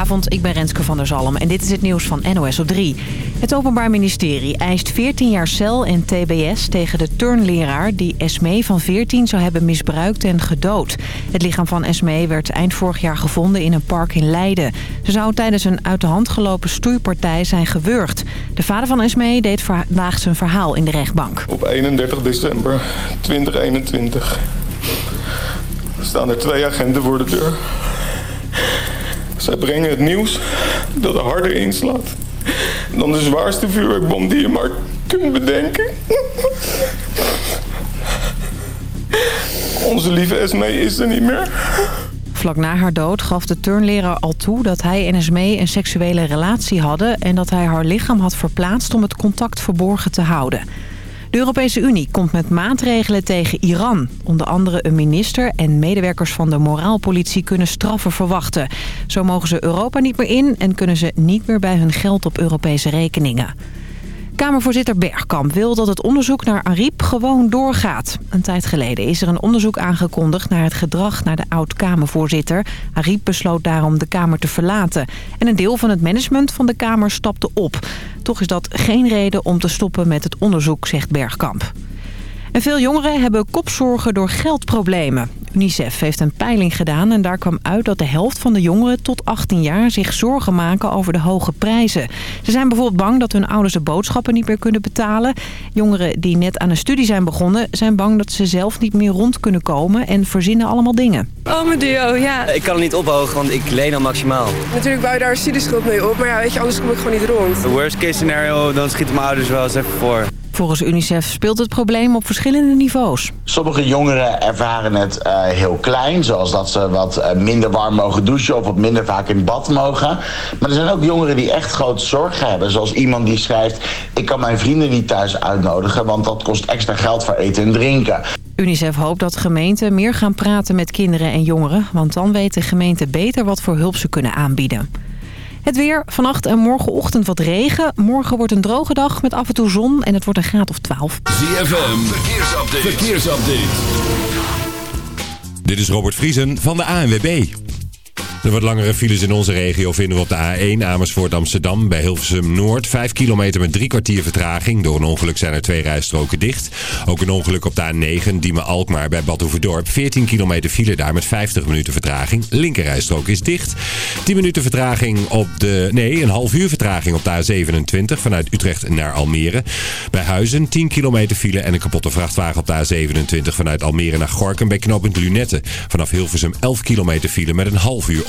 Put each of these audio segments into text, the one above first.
Goedenavond, ik ben Renske van der Zalm en dit is het nieuws van NOS op 3. Het Openbaar Ministerie eist 14 jaar cel en tbs tegen de turnleraar... die Esmee van 14 zou hebben misbruikt en gedood. Het lichaam van Esmee werd eind vorig jaar gevonden in een park in Leiden. Ze zou tijdens een uit de hand gelopen stoeipartij zijn gewurgd. De vader van Esmee deed vandaag zijn verhaal in de rechtbank. Op 31 december 2021 staan er twee agenten voor de deur. Zij brengen het nieuws dat er harder inslaat dan de zwaarste vuurwerkbom die je maar kunt bedenken. Onze lieve Esmee is er niet meer. Vlak na haar dood gaf de turnleraar al toe dat hij en Esmee een seksuele relatie hadden... en dat hij haar lichaam had verplaatst om het contact verborgen te houden. De Europese Unie komt met maatregelen tegen Iran. Onder andere een minister en medewerkers van de moraalpolitie kunnen straffen verwachten. Zo mogen ze Europa niet meer in en kunnen ze niet meer bij hun geld op Europese rekeningen. Kamervoorzitter Bergkamp wil dat het onderzoek naar Ariep gewoon doorgaat. Een tijd geleden is er een onderzoek aangekondigd naar het gedrag naar de oud-Kamervoorzitter. Ariep besloot daarom de Kamer te verlaten. En een deel van het management van de Kamer stapte op. Toch is dat geen reden om te stoppen met het onderzoek, zegt Bergkamp. En veel jongeren hebben kopzorgen door geldproblemen. UNICEF heeft een peiling gedaan en daar kwam uit dat de helft van de jongeren tot 18 jaar zich zorgen maken over de hoge prijzen. Ze zijn bijvoorbeeld bang dat hun ouders de boodschappen niet meer kunnen betalen. Jongeren die net aan een studie zijn begonnen zijn bang dat ze zelf niet meer rond kunnen komen en verzinnen allemaal dingen. Oh, mijn duo, ja. Ik kan het niet ophogen, want ik leen al maximaal. Natuurlijk bouw je daar een studieschuld mee op, maar ja, weet je, anders kom ik gewoon niet rond. The worst case scenario, dan schieten mijn ouders wel eens even voor. Volgens UNICEF speelt het probleem op verschillende niveaus. Sommige jongeren ervaren het uh, heel klein, zoals dat ze wat uh, minder warm mogen douchen of wat minder vaak in bad mogen. Maar er zijn ook jongeren die echt grote zorgen hebben, zoals iemand die schrijft... ik kan mijn vrienden niet thuis uitnodigen, want dat kost extra geld voor eten en drinken. UNICEF hoopt dat gemeenten meer gaan praten met kinderen en jongeren... want dan weten gemeenten beter wat voor hulp ze kunnen aanbieden. Het weer, vannacht en morgenochtend wat regen. Morgen wordt een droge dag met af en toe zon en het wordt een graad of 12. ZFM, verkeersupdate. verkeersupdate. Dit is Robert Vriesen van de ANWB. De wat langere files in onze regio vinden we op de A1 Amersfoort Amsterdam bij Hilversum Noord. Vijf kilometer met drie kwartier vertraging. Door een ongeluk zijn er twee rijstroken dicht. Ook een ongeluk op de A9 Diemen Alkmaar bij Badhoevedorp. 14 kilometer file daar met 50 minuten vertraging. Linkerrijstrook is dicht. 10 minuten vertraging op de... Nee, een half uur vertraging op de A27 vanuit Utrecht naar Almere. Bij Huizen 10 kilometer file en een kapotte vrachtwagen op de A27 vanuit Almere naar Gorkum bij knooppunt Lunette. Vanaf Hilversum 11 kilometer file met een half uur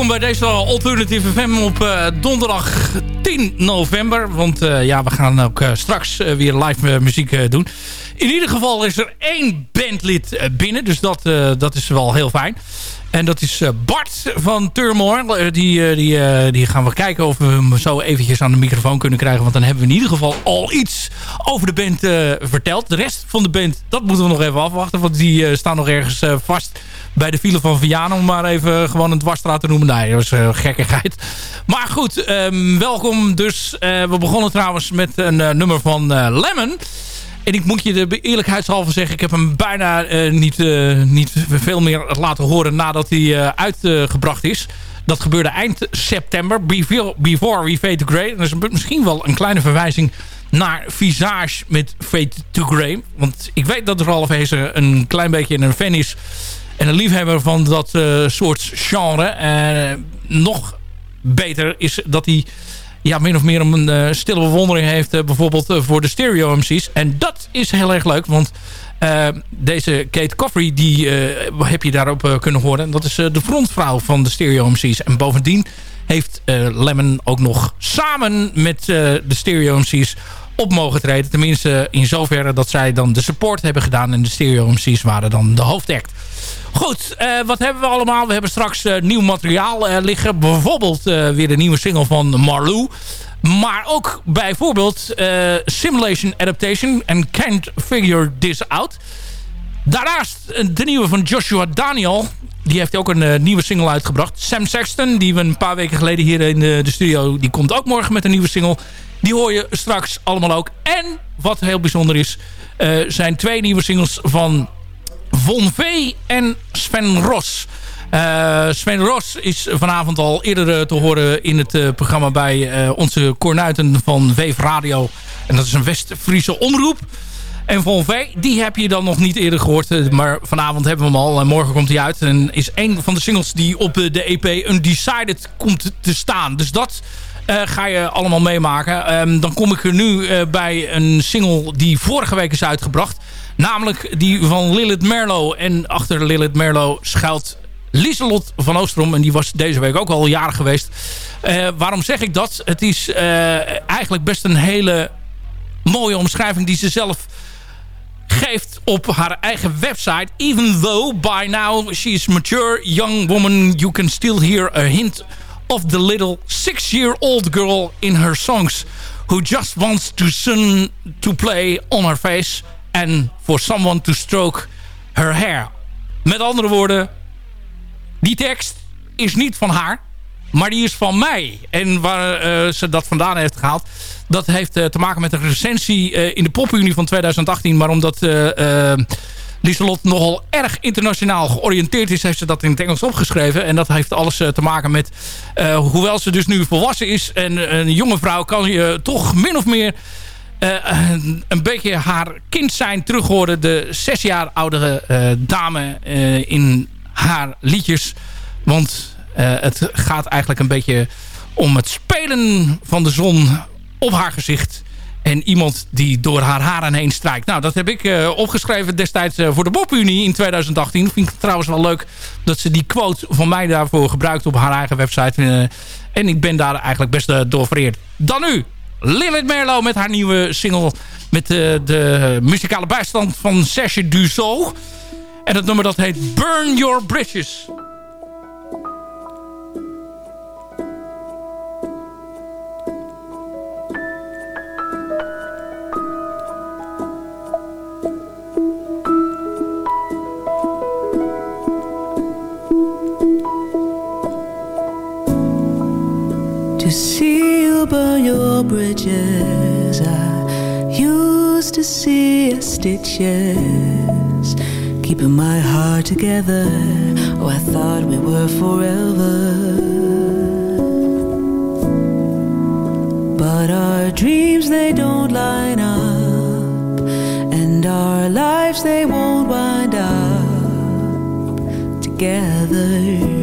welkom bij deze Alternative FM op uh, donderdag 10 november. Want uh, ja, we gaan ook uh, straks weer live muziek doen. In ieder geval is er één bandlid binnen, dus dat, dat is wel heel fijn. En dat is Bart van Turmoil. die, die, die gaan we kijken of we hem zo eventjes aan de microfoon kunnen krijgen. Want dan hebben we in ieder geval al iets over de band verteld. De rest van de band, dat moeten we nog even afwachten. Want die staan nog ergens vast bij de file van Vianen. Om maar even gewoon een dwarsstraat te noemen. Nee, dat is gekkigheid. Maar goed, um, welkom dus. We begonnen trouwens met een nummer van Lemon. En ik moet je de eerlijkheidshalve zeggen... ik heb hem bijna niet, niet veel meer laten horen nadat hij uitgebracht is. Dat gebeurde eind september, before, before We Fade to Grey. Dat is misschien wel een kleine verwijzing naar Visage met Fade to Grey. Want ik weet dat Ralf Hezen een klein beetje een fan is en een liefhebber van dat soort genre. En nog beter is dat hij ja, min of meer een uh, stille bewondering heeft... Uh, bijvoorbeeld voor de stereo MC's. En dat is heel erg leuk, want... deze Kate Coffrey, die heb je daarop kunnen horen. En dat is de frontvrouw van de stereo MC's. En bovendien heeft Lemon ook nog samen met de stereo MC's op mogen treden. Tenminste in zoverre dat zij dan de support hebben gedaan. En de stereo MC's waren dan de hoofdact. Goed, uh, wat hebben we allemaal? We hebben straks uh, nieuw materiaal uh, liggen. Bijvoorbeeld weer de nieuwe single van Marlou. Maar ook bijvoorbeeld Simulation Adaptation en Can't Figure This Out. Daarnaast de nieuwe van Joshua Daniel. Die heeft ook een nieuwe single uitgebracht. Sam Sexton, die we een paar weken geleden hier in de studio... die komt ook morgen met een nieuwe single. Die hoor je straks allemaal ook. En wat heel bijzonder is... zijn twee nieuwe singles van Von V en Sven Ros. Uh, Sven Ros is vanavond al eerder uh, te horen in het programma bij onze kornuiten van Veef Radio. En dat is een West-Friese omroep. En Von V, die heb je dan nog niet eerder gehoord. Maar vanavond hebben we hem al en morgen komt hij uit. En is een van de singles die op de EP Undecided komt te staan. Dus dat ga je allemaal meemaken. Um, dan kom ik er nu bij een single die vorige week is uitgebracht. Namelijk die van Lilith Merlo. En achter Lilith Merlo schuilt Lieselot van Oostrom. En die was deze week ook al jaren geweest. Uh, waarom zeg ik dat? Het is eigenlijk best een hele mooie omschrijving die ze zelf geeft op haar eigen website. Even though by now she is mature young woman, you can still hear a hint of the little six-year-old girl in her songs who just wants to sun to play on her face and for someone to stroke her hair. Met andere woorden, die tekst is niet van haar, maar die is van mij. En waar uh, ze dat vandaan heeft gehaald, dat heeft uh, te maken met een recensie uh, in de popunie van 2018. Maar omdat Lieselot nogal erg internationaal georiënteerd is... heeft ze dat in het Engels opgeschreven. En dat heeft alles te maken met... hoewel ze dus nu volwassen is en een jonge vrouw... kan je toch min of meer een beetje haar kind zijn terug horen. De zes jaar oudere dame in haar liedjes. Want het gaat eigenlijk een beetje om het spelen van de zon op haar gezicht. En iemand die door haar haren heen strijkt. Nou, dat heb ik opgeschreven destijds voor de Bobunie in 2018. Vind ik trouwens wel leuk dat ze die quote van mij daarvoor gebruikt op haar eigen website. en ik ben daar eigenlijk best door vereerd. Dan nu, Lilith Merlo met haar nieuwe single... met de muzikale bijstand van Serge Dussault. En het nummer dat heet Burn Your Bridges. Burn your bridges. I used to see your stitches Keeping my heart together. Oh, I thought we were forever. But our dreams, they don't line up And our lives, they won't wind up Together,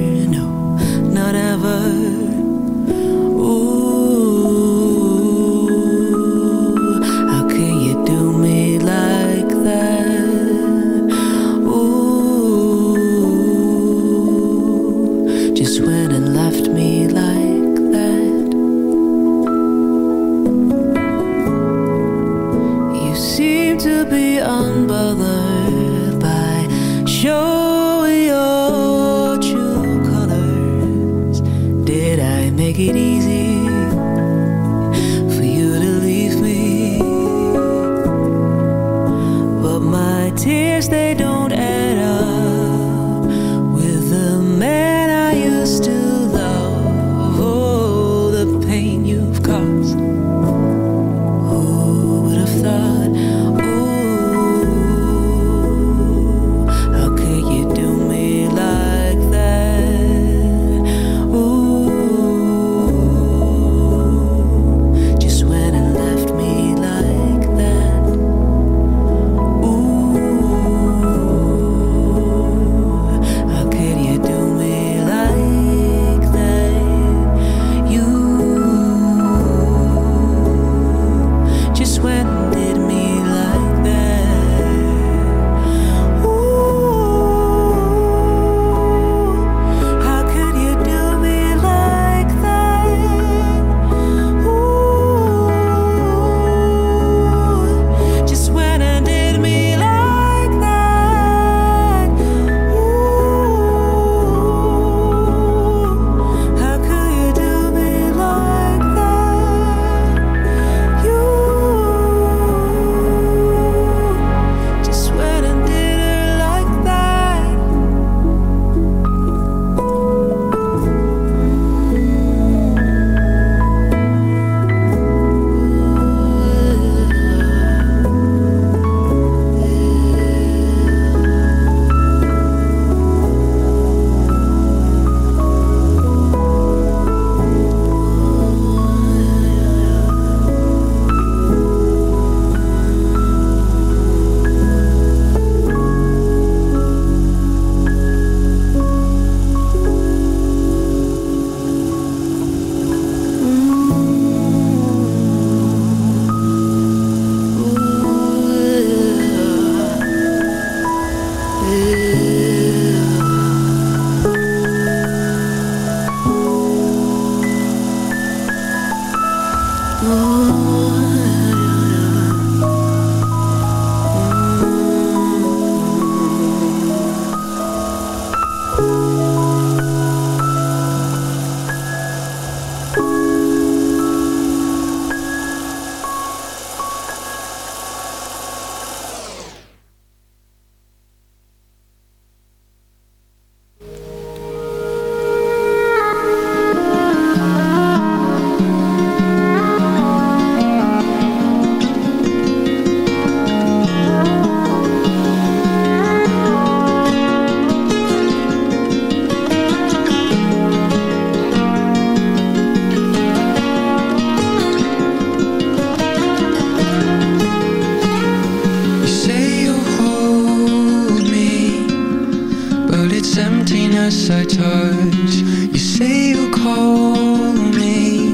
You say you'll call me,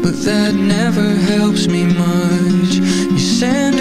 but that never helps me much. You send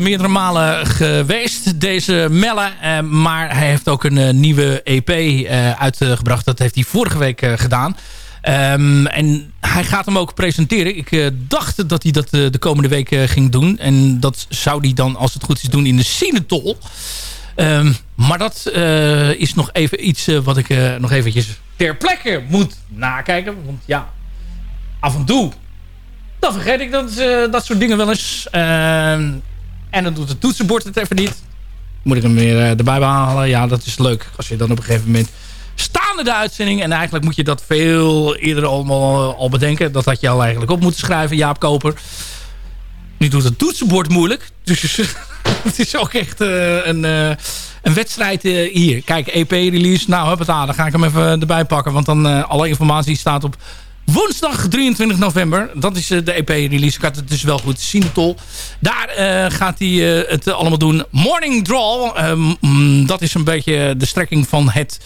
meerdere malen geweest, deze Melle. eh, maar hij heeft ook een eh, nieuwe EP eh, uitgebracht. Dat heeft hij vorige week eh, gedaan. Ehm, en hij gaat hem ook presenteren. Ik eh, dacht dat hij dat eh, de komende week eh, ging doen. En dat zou hij dan, als het goed is, doen in de Sinetol. Ehm, maar dat eh, is nog even iets eh, wat ik eh, nog eventjes ter plekke moet nakijken. Want ja, af en toe dan vergeet ik dat, eh, dat soort dingen wel eens. En dan doet het toetsenbord het even niet. Moet ik hem weer eh, erbij behalen? Ja, dat is leuk. Als je dan op een gegeven moment staande de uitzending... en eigenlijk moet je dat veel eerder allemaal al bedenken. Dat had je al eigenlijk op moeten schrijven, Jaap Koper. Nu doet het toetsenbord moeilijk. Dus het is ook echt eh, een, eh, een wedstrijd eh, hier. Kijk, EP-release. Nou, huppata, dan ga ik hem even erbij pakken. Want dan alle informatie staat op Woensdag 23 november, dat is de EP-release. Ik had het dus wel goed zien. Daar gaat hij het allemaal doen. Morning Draw, ehm, dat is een beetje de strekking van het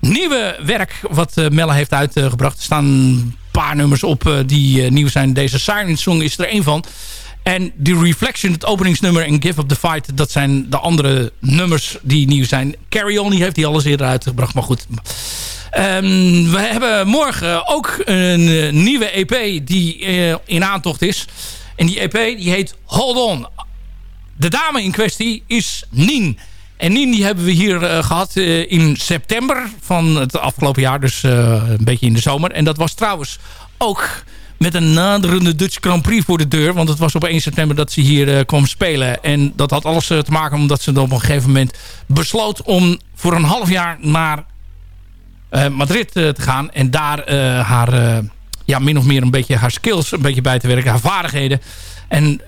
nieuwe werk wat Melle heeft uitgebracht. Er staan een paar nummers op die nieuw zijn. Deze Siren Song is er één van. En The Reflection, het openingsnummer en Give Up The Fight... dat zijn de andere nummers die nieuw zijn. Carry On, die heeft hij alles eerder uitgebracht, maar goed. Um, we hebben morgen ook een uh, nieuwe EP die uh, in aantocht is. En die EP die heet Hold On. De dame in kwestie is Nien. En Nien die hebben we hier uh, gehad in september van het afgelopen jaar. Dus een beetje in de zomer. En dat was trouwens ook met een naderende Dutch Grand Prix voor de deur. Want het was op 1 september dat ze hier uh, kwam spelen. En dat had alles uh, te maken omdat ze dan op een gegeven moment besloot om voor een half jaar naar uh, Madrid te gaan. En daar haar, ja, min of meer een beetje haar skills een beetje bij te werken. Haar vaardigheden. En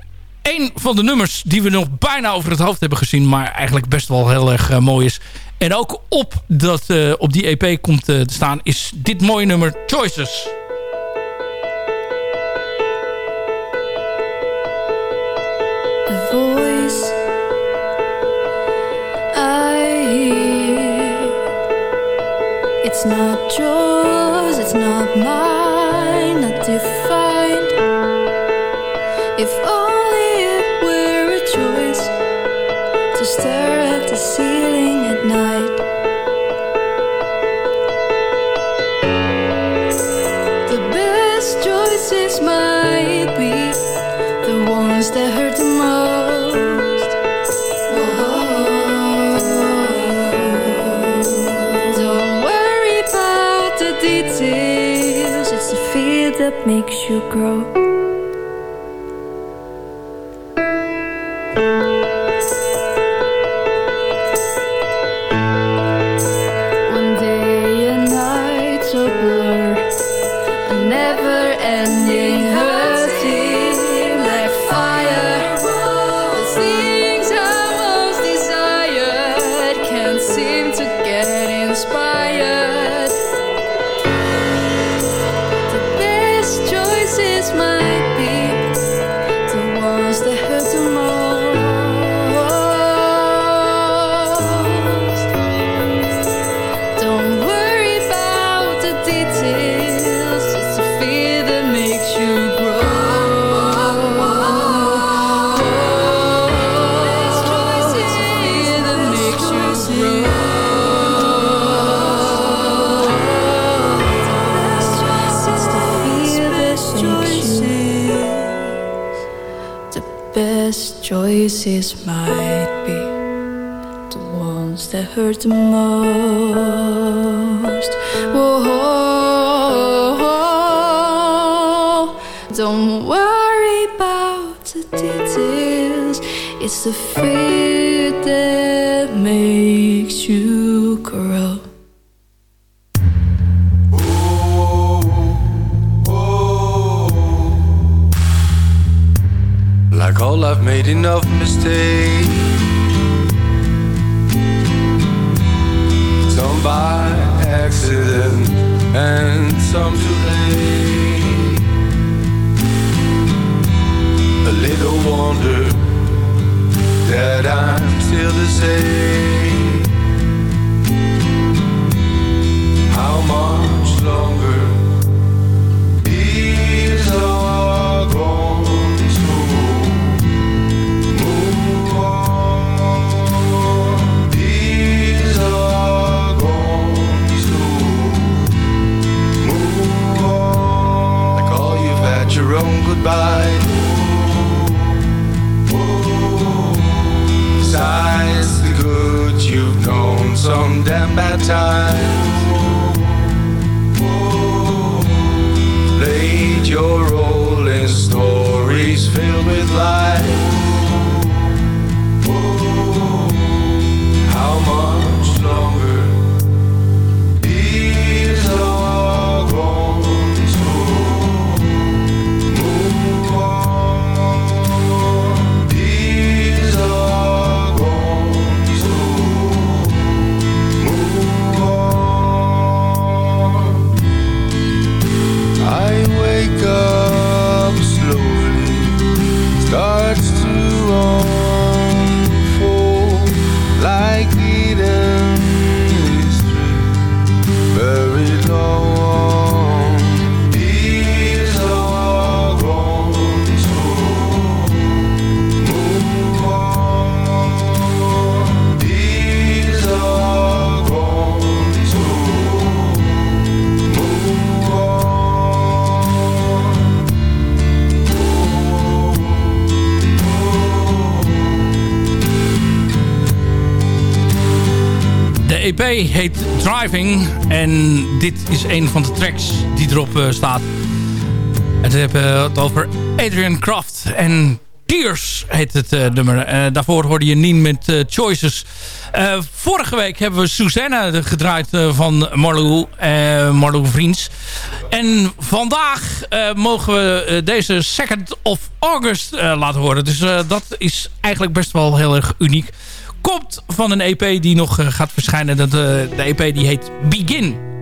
een van de nummers die we nog bijna over het hoofd hebben gezien. Maar eigenlijk best wel heel erg mooi is. En ook op, dat, op die EP komt te staan is dit mooie nummer Choices. It's not yours, it's not mine, not defined. Makes you grow. That hurt the most. Whoa, don't worry about the details. It's the fear that makes you still time. like you. EP heet Driving. En dit is een van de tracks die erop uh, staat. We hebben het over Adrian Kraft. En Tears heet het uh, nummer. Uh, daarvoor hoorde je Nien met Choices. vorige week hebben we Susanna gedraaid van Marlou, Marlou Vriends. En vandaag mogen we deze 2nd of August laten horen. Dus dat is eigenlijk best wel heel erg uniek komt van een EP die nog uh, gaat verschijnen. Dat, uh, de EP die heet Begin.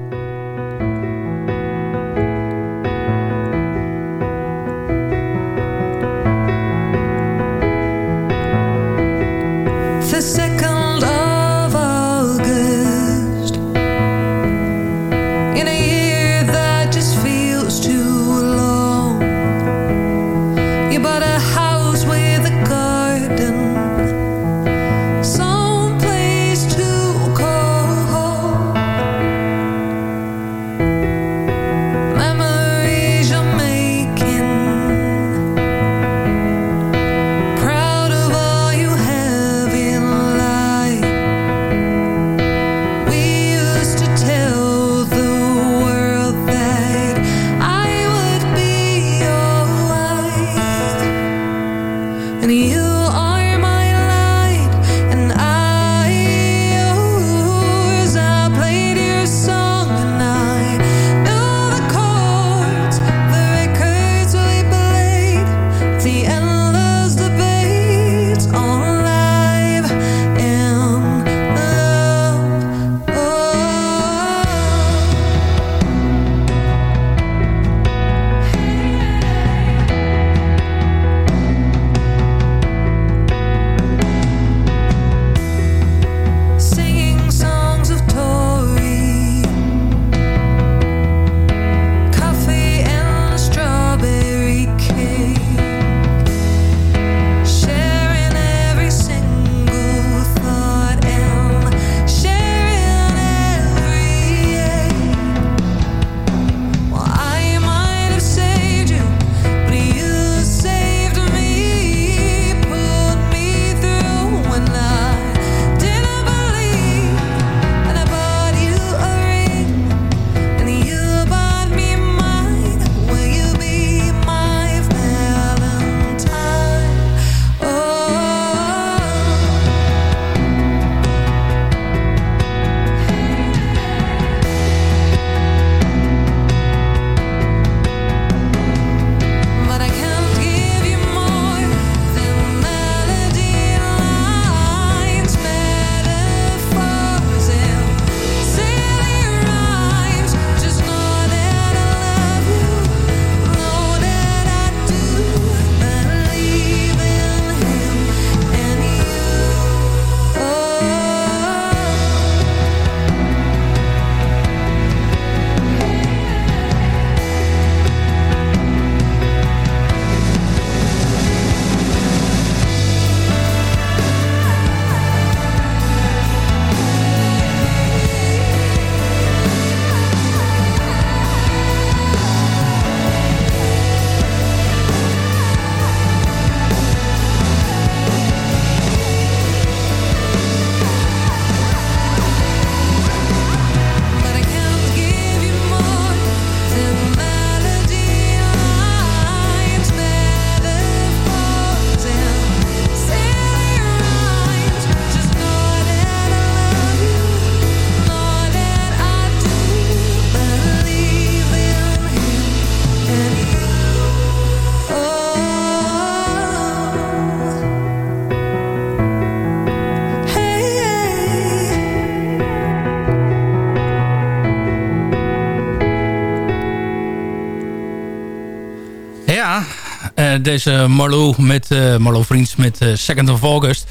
Deze Marlo met eh Marlo Vriends met eh, Second of August.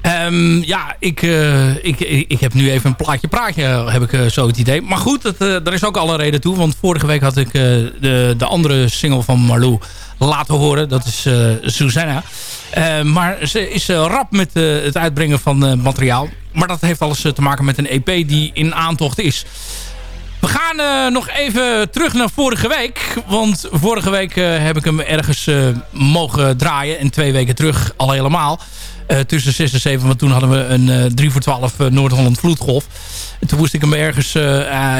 Ehm, ja, ik, eh, ik, ik, ik heb nu even een plaatje praatje, heb ik eh, zo het idee. Maar goed, dat, eh, daar is ook alle reden toe. Want vorige week had ik eh, de, de andere single van Marlo laten horen. Dat is eh, Susanna. Eh, maar ze is eh, rap met eh, het uitbrengen van eh, materiaal. Maar dat heeft alles eh, te maken met een EP die in aantocht is. We gaan eh, nog even terug naar vorige week. Want vorige week eh, heb ik hem ergens eh, mogen draaien. En twee weken terug al helemaal. tussen 6 en 7. Want toen hadden we een 3 voor 12 Noord-Holland vloedgolf. En toen moest ik hem ergens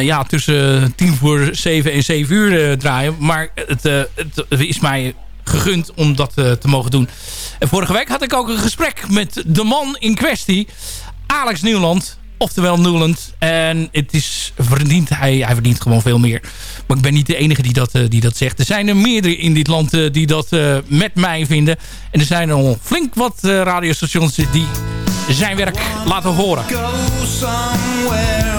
ja, tussen 10 voor 7 en 7 uur draaien. Maar het, het is mij gegund om dat te mogen doen. En vorige week had ik ook een gesprek met de man in kwestie. Alex Nieuwland. Oftewel Newland. En het is verdient, hij, hij verdient gewoon veel meer. Maar ik ben niet de enige die dat, die dat zegt. Er zijn er meerdere in dit land die dat met mij vinden. En er zijn al flink wat radiostations die zijn werk laten horen. Unfamiliar places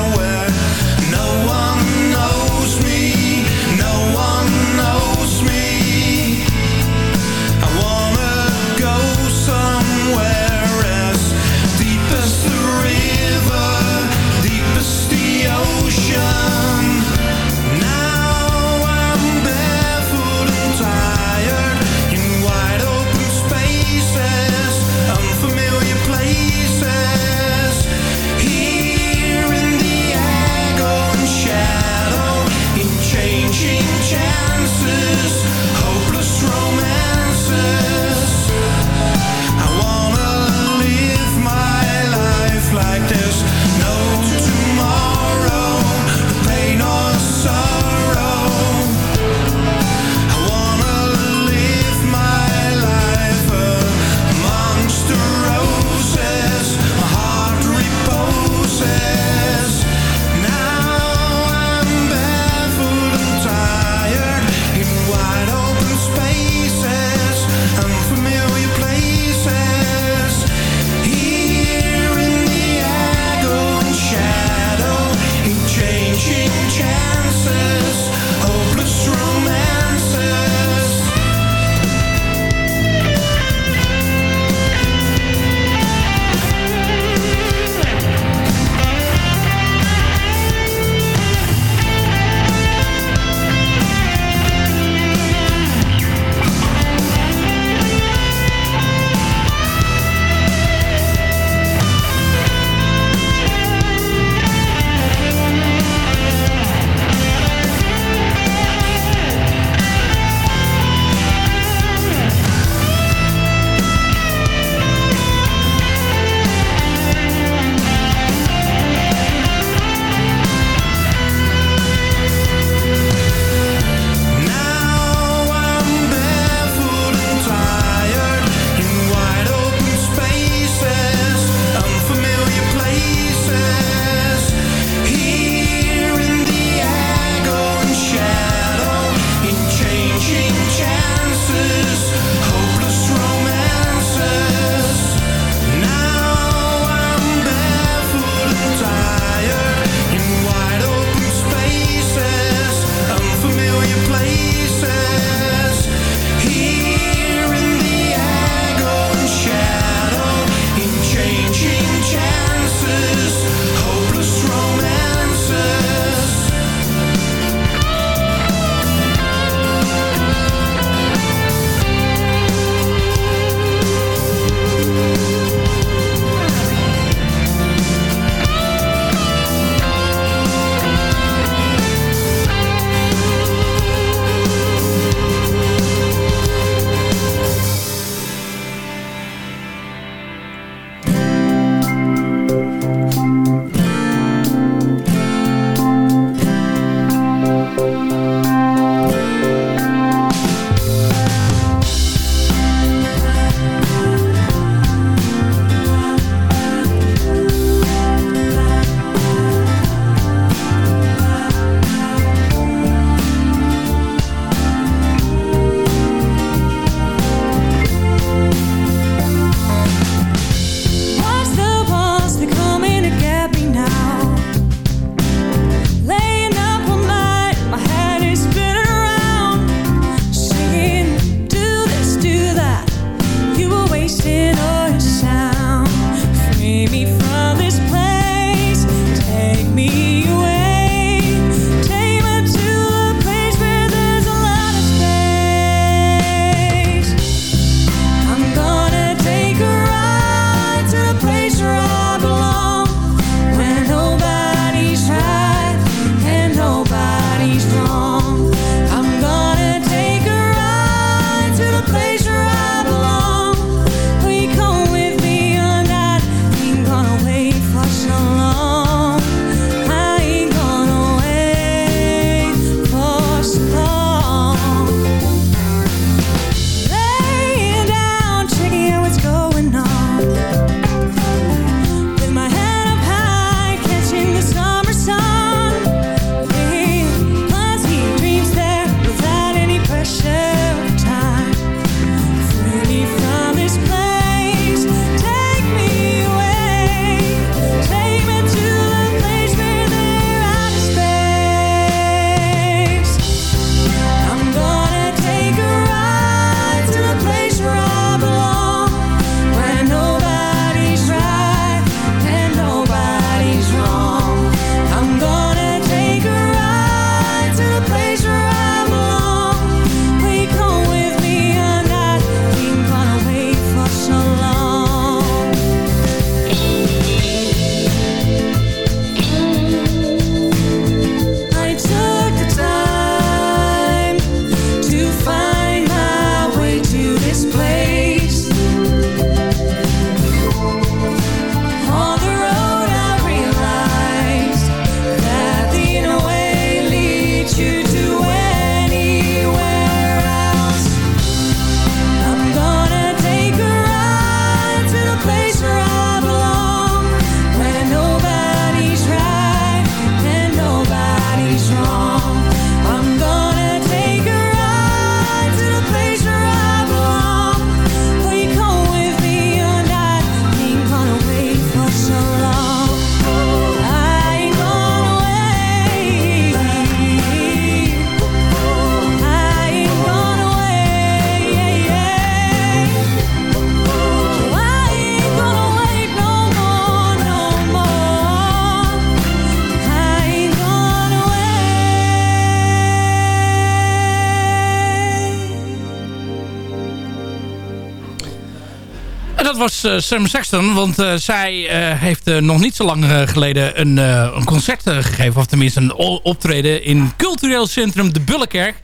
uh, Sam Sexton, want uh, zij uh, heeft nog niet zo lang geleden een, een concert gegeven. Of tenminste een optreden in cultureel centrum De Bullenkerk.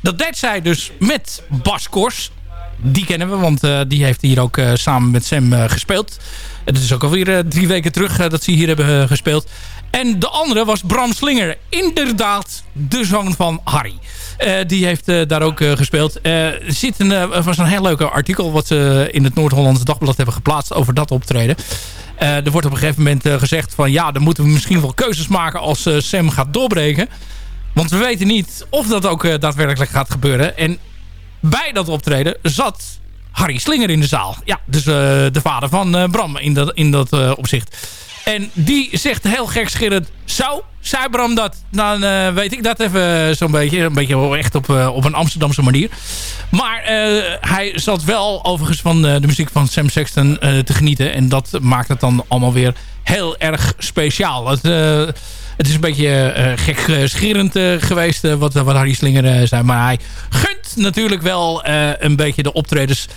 Dat deed zij dus met Bas Kors. Die kennen we, want die heeft hier ook samen met Sam gespeeld. Het is ook alweer drie weken terug dat ze hier hebben gespeeld. En de andere was Bram Slinger. Inderdaad, de zoon van Harry. Die heeft daar ook gespeeld. Er zit een, was een heel leuk artikel wat ze in het Noord-Hollandse Dagblad hebben geplaatst over dat optreden. er wordt op een gegeven moment gezegd van ja, dan moeten we misschien wel keuzes maken als Sam gaat doorbreken. Want we weten niet of dat ook daadwerkelijk gaat gebeuren. En bij dat optreden zat Harry Slinger in de zaal. Ja, dus de vader van Bram in dat, in dat opzicht. En die zegt heel gekscherend... Zo, zei Bram dat? Dan weet ik dat even zo'n beetje. Een beetje echt op, op een Amsterdamse manier. Maar hij zat wel overigens van de muziek van Sam Sexton te genieten. En dat maakt het dan allemaal weer heel erg speciaal. Het, het is een beetje gek scherend geweest wat, wat Harry Slinger zei. Maar hij gunt natuurlijk wel een beetje de optredens...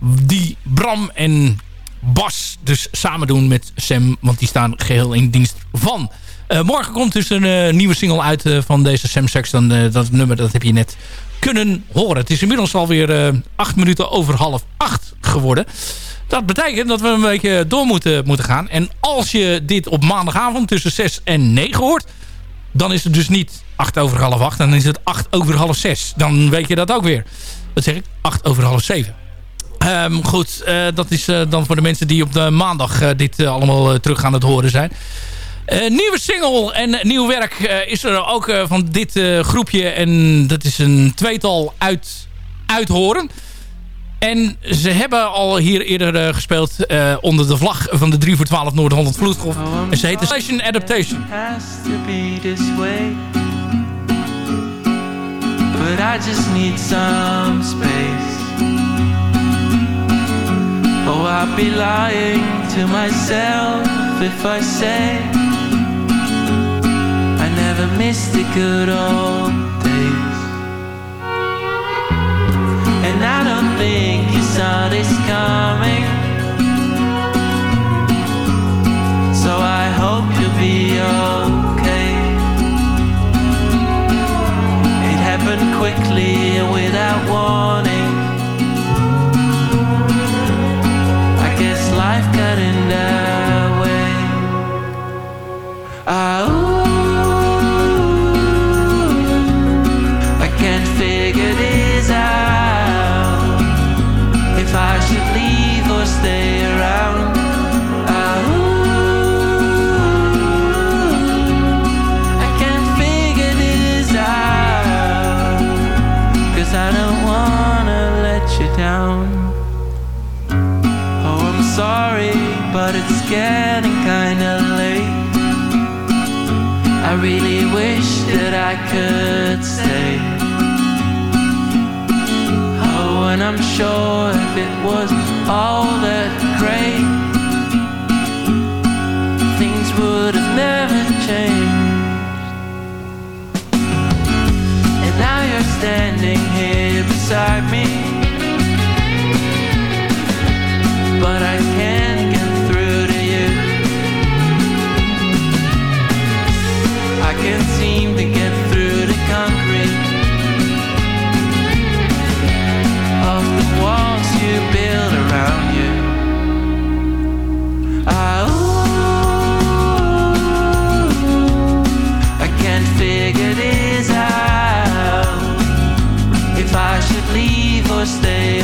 die Bram en Bas dus samen doen met Sam. Want die staan geheel in dienst van. Uh, morgen komt dus een uh, nieuwe single uit uh, van deze Sam Sexton. dat nummer dat heb je net kunnen horen. Het is inmiddels alweer acht minuten over half acht geworden. Dat betekent dat we een beetje door moeten, moeten gaan. En als je dit op maandagavond tussen 6 en 9 hoort... dan is het dus niet 8 over half 8. Dan is het 8 over half 6. Dan weet je dat ook weer. Dat zeg ik, 8 over half 7. Um, goed, uh, dat is uh, dan voor de mensen die op de maandag uh, dit allemaal terug aan het horen zijn. nieuwe single en nieuw werk is er ook van dit groepje. En dat is een tweetal uit, uithoren. En ze hebben al hier eerder gespeeld onder de vlag van de 3 voor 12 Noord-Holland Vloedgolf. En ze heet Station Adaptation. But I just need some space Oh, I'd be lying to myself if I say I never missed the good old I don't think you saw this coming. So I hope you'll be okay. It happened quickly without warning. Getting kinda late. I really wish that I could stay. Oh, and I'm sure if it was all that great, things would have never changed. And now you're standing here beside me. Around you. Oh, I can't figure this out. If I should leave or stay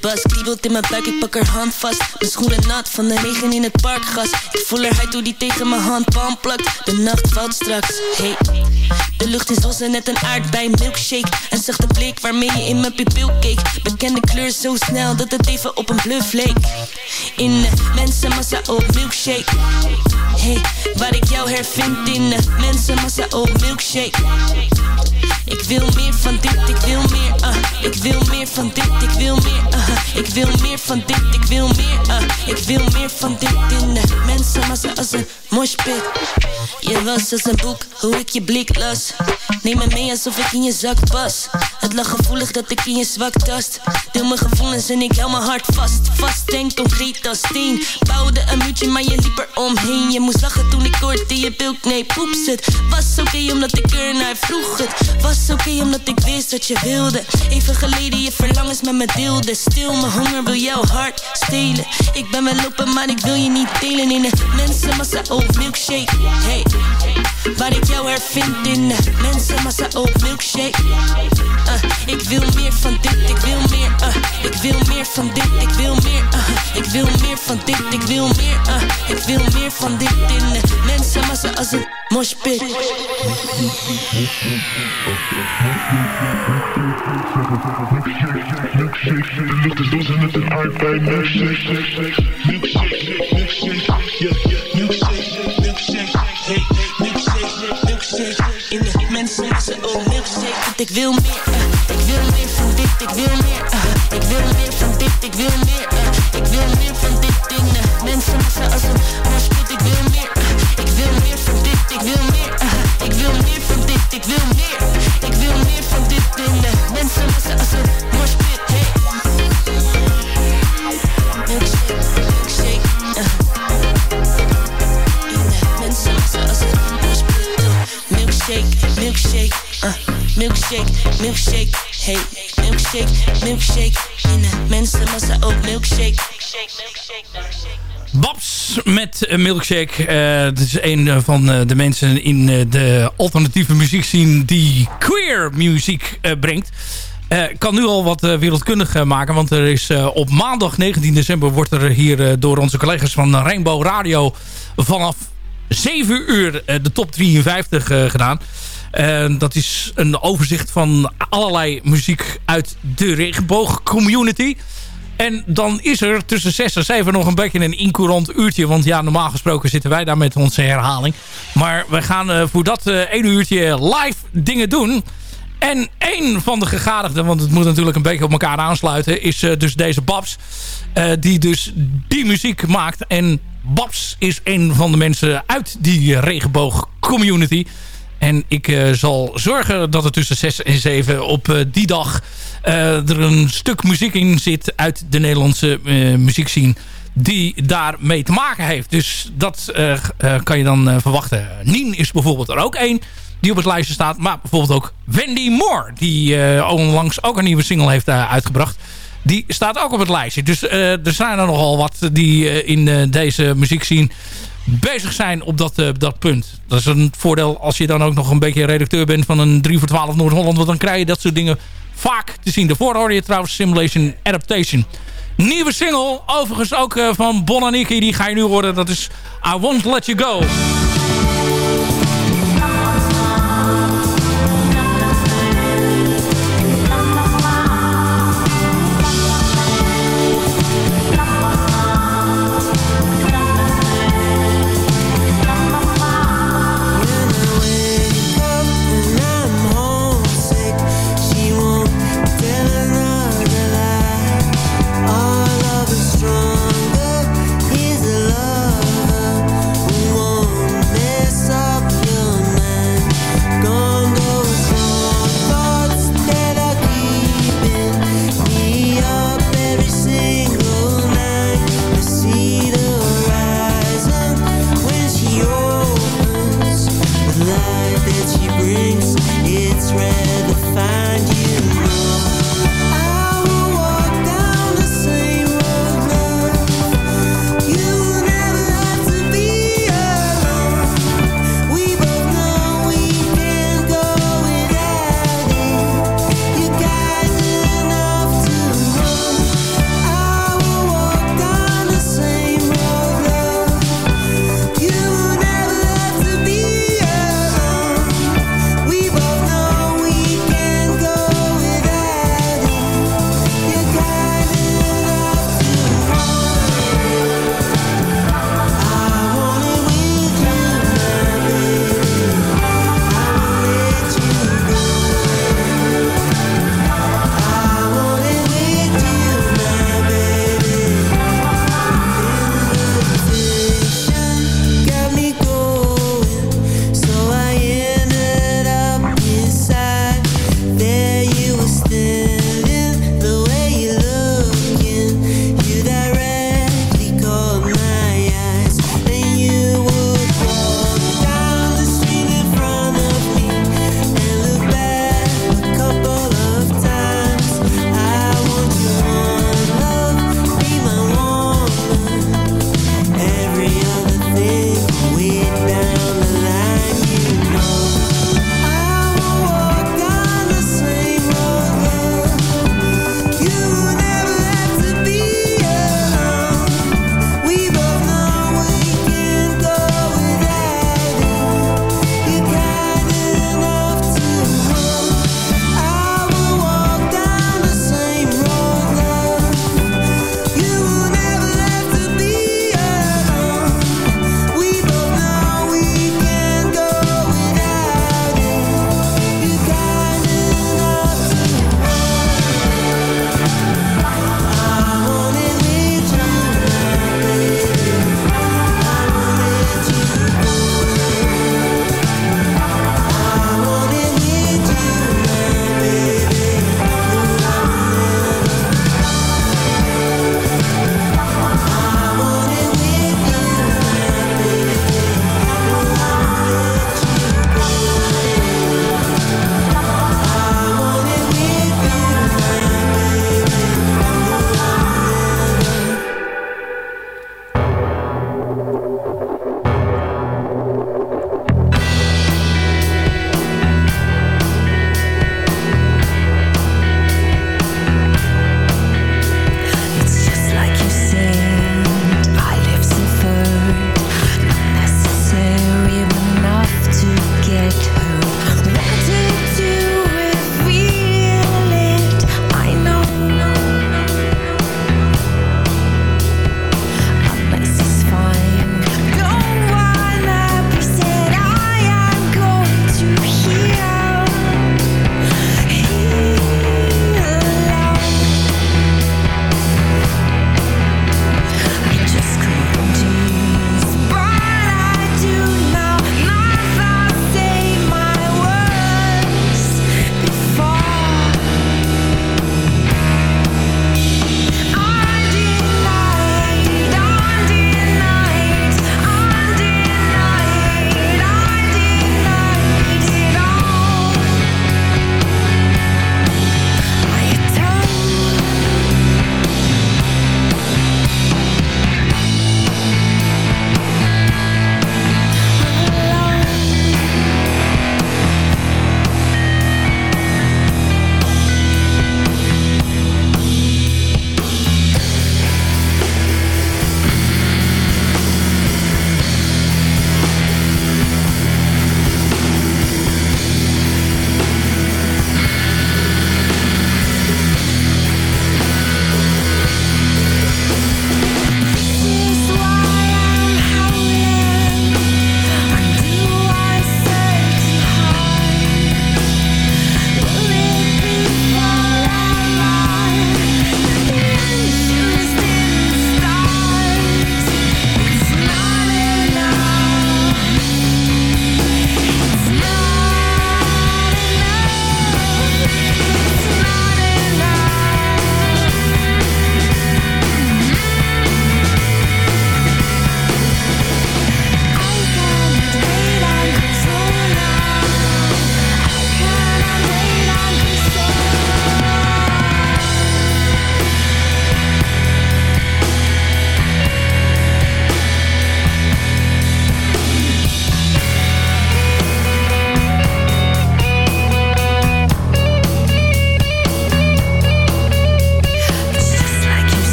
Bas kriebelt in mijn buik, ik pak haar hand vast. Mijn schoenen nat van de regen in het parkgas. Ik voel haar huid hoe die tegen mijn handpalm plakt. De nacht valt straks, hey. De lucht is roze, net een aardbei milkshake. En zachte blik waarmee je in mijn pupil keek. Bekende kleur zo snel dat het even op een bluff leek. In de mensenmassa op milkshake. Hey, waar ik jou hervind in de mensenmassa op milkshake. Ik wil meer van dit, ik wil meer, uh. Ik wil meer van dit, ik wil meer, uh. Ik wil meer van dit, ik wil meer, uh. Ik wil meer van dit in de mensenmassa als een moshpit. Je was als een boek, hoe ik je blik las. Neem me mee alsof ik in je zak pas. Het lag gevoelig dat ik in je zwak tast. Deel mijn gevoelens en ik hou mijn hart vast. Vast denk concreet als steen. Bouwde een muurtje, maar je liep er omheen. Je moest lachen toen ik hoorde je bilk, nee poeps het. Was oké omdat ik er naar vroeg. Het was oké omdat ik wist wat je wilde. Even geleden je verlangens met me deelde. Stil, mijn honger wil jouw hart stelen. Ik ben wel lopen, maar ik wil je niet delen. In de mensenmassa op milkshake. Hey, waar ik jou hervind in de mensenmassa op milkshake. Uh, ik wil meer van dit, ik wil meer. Uh, ik wil meer van dit, ik wil meer. Uh, ik wil meer van dit, ik wil meer. Uh, ik wil meer van dit in de mensenmassa als een moshpit. De lucht In de milkshake. Want ik wil meer, uh, ik wil meer van dit, ik wil meer uh, Ik wil meer van dit, ik wil meer uh, Ik wil meer van dit. Mensenmassa als een Ik wil meer, ik wil meer van dit, ik wil meer Ik wil meer van dit, ik wil meer. Ik wil meer van dit in de mensenmassa als een moshpit Hey. Milkshake, milkshake, uh. In de mensenmassa als een Milkshake, milkshake, uh. Milkshake, milkshake, hey. Milkshake, milkshake In de mensenmassa op milkshake Babs met een milkshake. Eh, Het is een eh, van eh, de mensen in eh, de alternatieve muziek zien die queer muziek eh, brengt. Eh, Ik kan nu al wat eh, wereldkundig eh, maken. Want er is eh, op maandag 19 december wordt er hier eh, door onze collega's van Rainbow Radio vanaf 7 uur eh, de top 53 eh, gedaan. Dat is een overzicht van allerlei muziek uit de regenboogcommunity. En dan is er tussen 6 en 7 nog een beetje een incourant uurtje. Want ja, normaal gesproken zitten wij daar met onze herhaling. Maar we gaan eh, voor dat eh één uurtje live dingen doen. En één van de gegadigden, want het moet natuurlijk een beetje op elkaar aansluiten... is eh, dus deze Babs, die dus die muziek maakt. En Babs is een van de mensen uit die regenboog-community. En ik eh, zal zorgen dat er tussen 6 en 7 op eh, die dag... eh, er een stuk muziek in zit uit de Nederlandse muziekscene... die daarmee te maken heeft. Dus dat kan je dan verwachten. Nien is bijvoorbeeld er ook één die op het lijstje staat. Maar bijvoorbeeld ook Wendy Moore... die onlangs ook een nieuwe single heeft uitgebracht... Die staat ook op het lijstje. Dus eh, er zijn er nogal wat die eh, in eh, deze muziek zien bezig zijn op dat, dat punt. Dat is een voordeel als je dan ook nog een beetje redacteur bent van een 3 voor 12 Noord-Holland. Want dan krijg je dat soort dingen vaak te zien. Daarvoor hoorde je trouwens Simulation Adaptation. Nieuwe single, overigens ook van Bon en Nicky. Die ga je nu horen. Dat is I Won't Let You Go.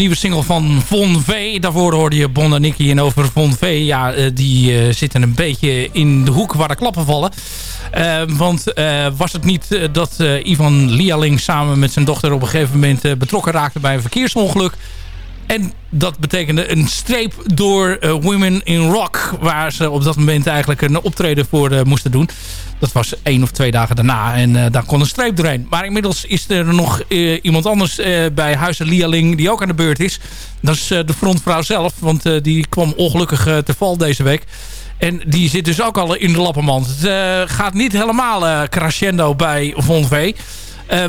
Nieuwe single van Von V. Daarvoor hoorde je Bon en Nicky en over Von V. Ja, uh, die uh, zitten een beetje in de hoek waar de klappen vallen. want was het niet dat Ivan Lialing samen met zijn dochter op een gegeven moment betrokken raakte bij een verkeersongeluk. En dat betekende een streep door Women in Rock. Waar ze op dat moment eigenlijk een optreden voor moesten doen. Dat was één of twee dagen daarna. En uh, daar kon een streep doorheen. Maar inmiddels is er nog iemand anders bij Huizen Lialing die ook aan de beurt is. Dat is de frontvrouw zelf. Want die kwam ongelukkig te val deze week. En die zit dus ook al in de lappenmand. Het gaat niet helemaal crescendo bij Von V.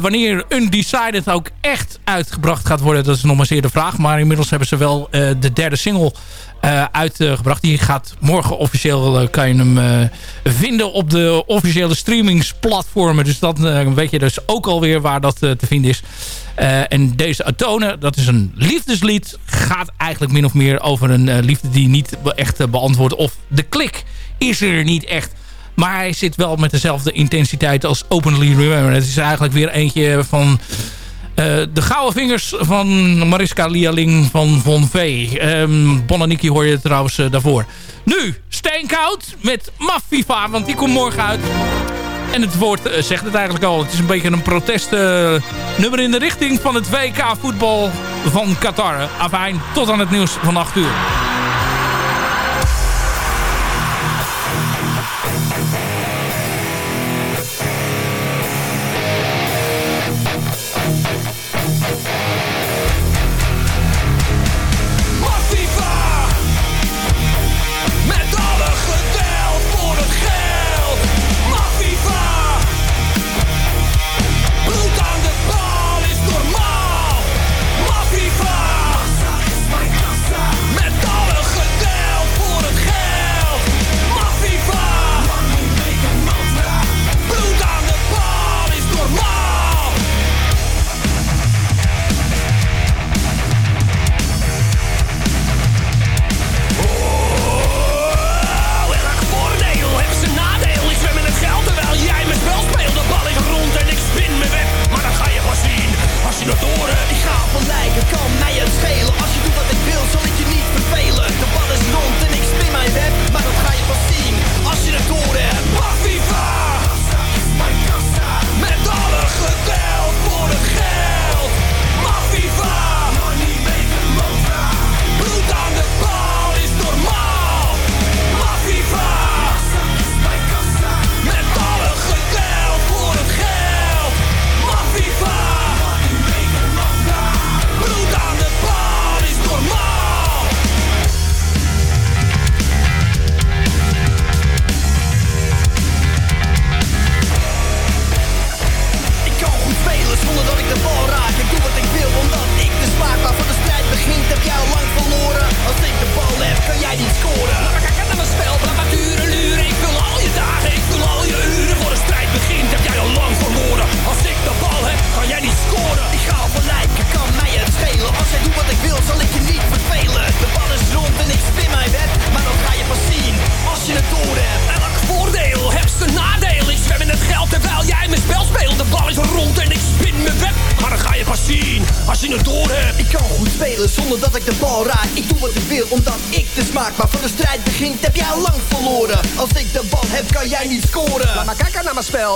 wanneer Undecided ook echt uitgebracht gaat worden, dat is nog maar zeer de vraag. Maar inmiddels hebben ze wel de derde single uh, uitgebracht. Die gaat morgen officieel, uh, kan je hem uh, vinden op de officiële streamingsplatformen. Dus dan weet je dus ook alweer waar dat te vinden is. en deze Atone, dat is een liefdeslied. Gaat eigenlijk min of meer over een liefde die niet echt beantwoordt. Of de klik is er niet echt. Maar hij zit wel met dezelfde intensiteit als Openly Remember. Het is eigenlijk weer eentje van uh, de gouden vingers van Mariska Lialing van Von V. Um, Bonaniki hoor je trouwens uh, daarvoor. Nu, Steenkoud met Mafifa, want die komt morgen uit. En het woord uh, zegt het eigenlijk al. Het is een beetje een protestnummer in de richting van het WK voetbal van Qatar. Afijn, tot aan het nieuws van 8 uur.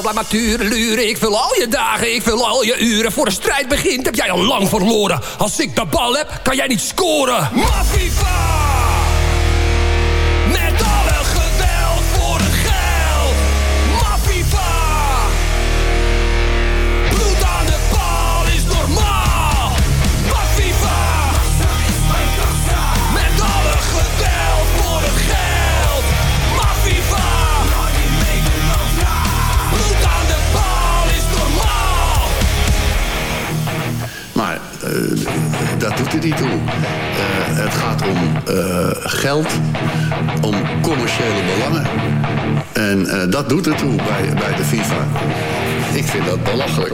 Blijf maar turen, luren. Ik vul al je dagen, ik vul al je uren. Voor de strijd begint, heb jij al lang verloren. Als ik de bal heb, kan jij niet scoren. Mafifa! Dat doet er niet toe. Uh, het gaat om uh, geld, om commerciële belangen. En uh, dat doet er toe bij, bij de FIFA. Ik vind dat belachelijk.